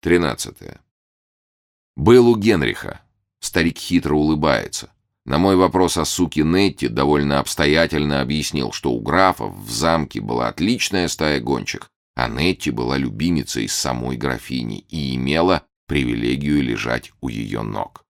Тринадцатое. Был у Генриха. Старик хитро улыбается. На мой вопрос о суке Нетти довольно обстоятельно объяснил, что у графов в замке была отличная стая гончих, а Нетти была любимицей самой графини и имела привилегию лежать у ее ног.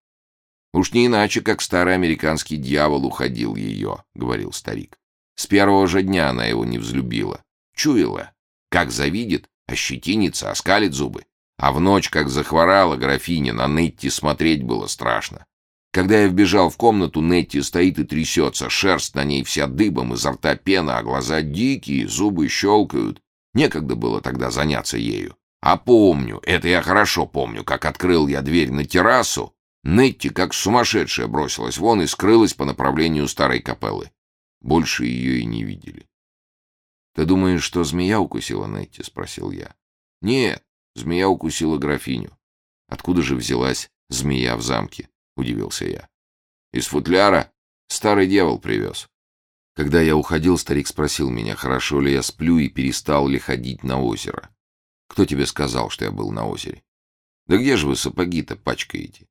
«Уж не иначе, как старый американский дьявол уходил ее», — говорил старик. С первого же дня она его не взлюбила. Чуяла. Как завидит, ощетинится, оскалит зубы. А в ночь, как захворала графиня, на Нетти смотреть было страшно. Когда я вбежал в комнату, Нетти стоит и трясется, шерсть на ней вся дыбом, изо рта пена, а глаза дикие, зубы щелкают. Некогда было тогда заняться ею. А помню, это я хорошо помню, как открыл я дверь на террасу, Нетти как сумасшедшая бросилась вон и скрылась по направлению старой капеллы. Больше ее и не видели. «Ты думаешь, что змея укусила Нетти?» — спросил я. «Нет, Змея укусила графиню. Откуда же взялась змея в замке? Удивился я. Из футляра старый дьявол привез. Когда я уходил, старик спросил меня, хорошо ли я сплю и перестал ли ходить на озеро. Кто тебе сказал, что я был на озере? Да где же вы сапоги-то пачкаете?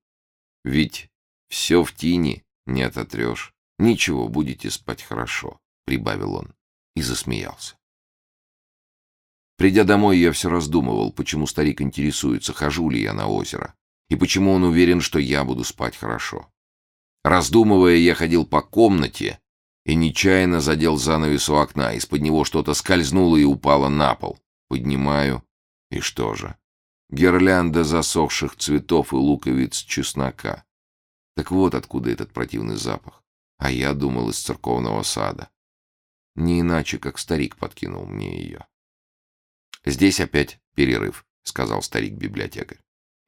Ведь все в тени, не ототрешь. Ничего, будете спать хорошо, прибавил он и засмеялся. Придя домой, я все раздумывал, почему старик интересуется, хожу ли я на озеро, и почему он уверен, что я буду спать хорошо. Раздумывая, я ходил по комнате и нечаянно задел занавес у окна. Из-под него что-то скользнуло и упало на пол. Поднимаю, и что же? Гирлянда засохших цветов и луковиц чеснока. Так вот откуда этот противный запах. А я думал из церковного сада. Не иначе, как старик подкинул мне ее. «Здесь опять перерыв», — сказал старик-библиотекарь.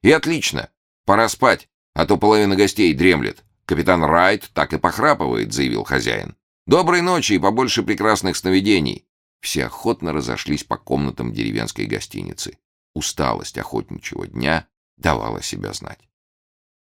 «И отлично! Пора спать, а то половина гостей дремлет. Капитан Райт так и похрапывает», — заявил хозяин. «Доброй ночи и побольше прекрасных сновидений!» Все охотно разошлись по комнатам деревенской гостиницы. Усталость охотничьего дня давала себя знать.